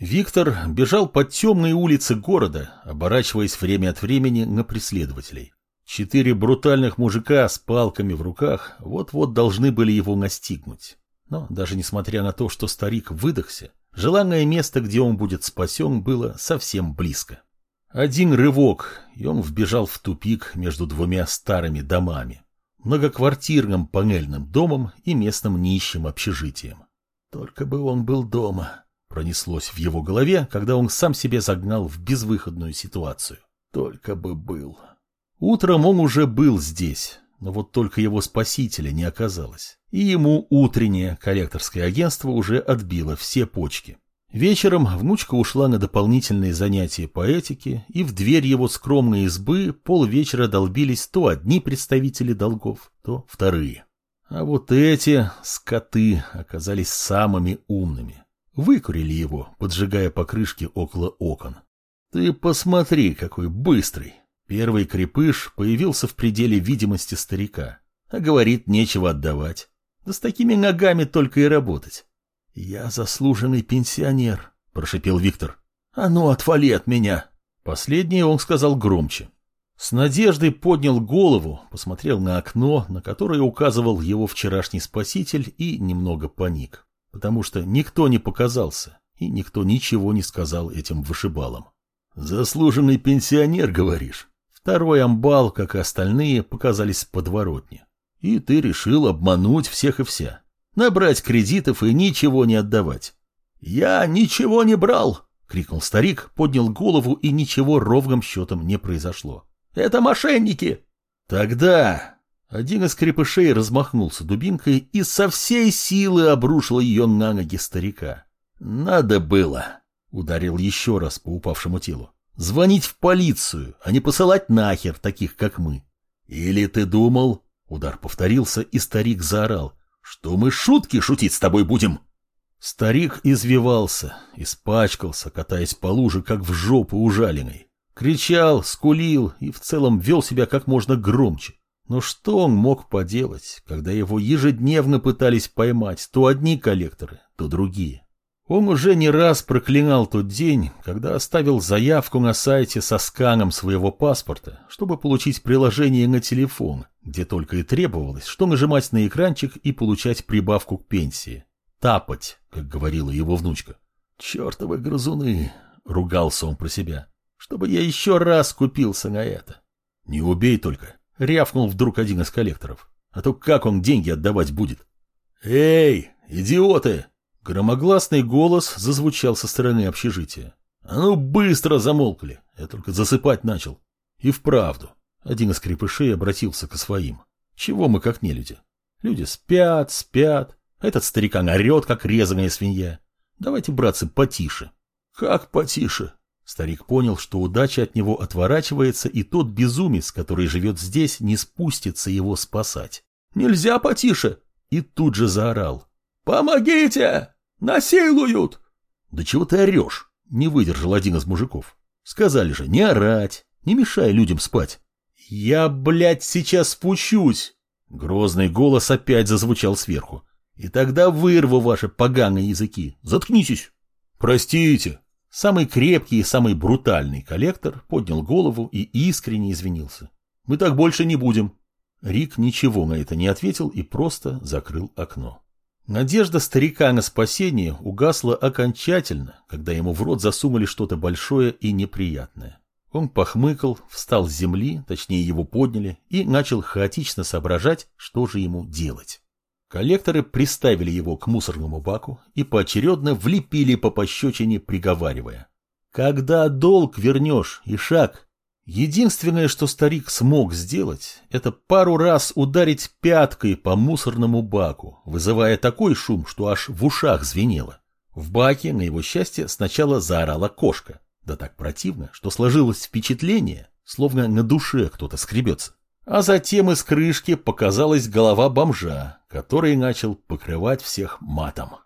Виктор бежал по темной улице города, оборачиваясь время от времени на преследователей. Четыре брутальных мужика с палками в руках вот-вот должны были его настигнуть. Но даже несмотря на то, что старик выдохся, желанное место, где он будет спасен, было совсем близко. Один рывок, и он вбежал в тупик между двумя старыми домами, многоквартирным панельным домом и местным нищим общежитием. Только бы он был дома, пронеслось в его голове, когда он сам себе загнал в безвыходную ситуацию. Только бы был. Утром он уже был здесь, но вот только его спасителя не оказалось. И ему утреннее коллекторское агентство уже отбило все почки. Вечером внучка ушла на дополнительные занятия по этике, и в дверь его скромной избы полвечера долбились то одни представители долгов, то вторые. А вот эти скоты оказались самыми умными. Выкурили его, поджигая покрышки около окон. Ты посмотри, какой быстрый. Первый крепыш появился в пределе видимости старика, а говорит, нечего отдавать. Да с такими ногами только и работать. Я заслуженный пенсионер, прошипел Виктор. А ну, отвали от меня. Последнее он сказал громче. С надеждой поднял голову, посмотрел на окно, на которое указывал его вчерашний спаситель, и немного паник, потому что никто не показался, и никто ничего не сказал этим вышибалам. «Заслуженный пенсионер, говоришь?» Второй амбал, как и остальные, показались подворотни. И ты решил обмануть всех и вся. Набрать кредитов и ничего не отдавать. «Я ничего не брал!» — крикнул старик, поднял голову, и ничего ровным счетом не произошло. «Это мошенники!» «Тогда...» Один из крепышей размахнулся дубинкой и со всей силы обрушил ее на ноги старика. «Надо было!» — ударил еще раз по упавшему телу. Звонить в полицию, а не посылать нахер таких, как мы. Или ты думал, удар повторился, и старик заорал, что мы шутки шутить с тобой будем? Старик извивался, испачкался, катаясь по луже, как в жопу ужаленной. Кричал, скулил и в целом вел себя как можно громче. Но что он мог поделать, когда его ежедневно пытались поймать то одни коллекторы, то другие? Он уже не раз проклинал тот день, когда оставил заявку на сайте со сканом своего паспорта, чтобы получить приложение на телефон, где только и требовалось, что нажимать на экранчик и получать прибавку к пенсии. «Тапать», как говорила его внучка. «Чертовы грызуны!» — ругался он про себя. «Чтобы я еще раз купился на это!» «Не убей только!» — рявкнул вдруг один из коллекторов. «А то как он деньги отдавать будет?» «Эй, идиоты!» Громогласный голос зазвучал со стороны общежития. «А ну, быстро замолкли! Я только засыпать начал!» И вправду, один из крепышей обратился к своим. «Чего мы как не люди? Люди спят, спят. Этот старикан орет, как резаная свинья. Давайте, братцы, потише». «Как потише?» Старик понял, что удача от него отворачивается, и тот безумец, который живет здесь, не спустится его спасать. «Нельзя потише!» И тут же заорал. «Помогите!» «Насилуют!» «Да чего ты орешь?» — не выдержал один из мужиков. «Сказали же, не орать, не мешай людям спать». «Я, блядь, сейчас спущусь!» Грозный голос опять зазвучал сверху. «И тогда вырву ваши поганые языки. Заткнитесь!» «Простите!» Самый крепкий и самый брутальный коллектор поднял голову и искренне извинился. «Мы так больше не будем». Рик ничего на это не ответил и просто закрыл окно. Надежда старика на спасение угасла окончательно, когда ему в рот засунули что-то большое и неприятное. Он похмыкал, встал с земли, точнее его подняли, и начал хаотично соображать, что же ему делать. Коллекторы приставили его к мусорному баку и поочередно влепили по пощечине, приговаривая. «Когда долг вернешь, и шаг, Единственное, что старик смог сделать, это пару раз ударить пяткой по мусорному баку, вызывая такой шум, что аж в ушах звенело. В баке, на его счастье, сначала заорала кошка. Да так противно, что сложилось впечатление, словно на душе кто-то скребется. А затем из крышки показалась голова бомжа, который начал покрывать всех матом.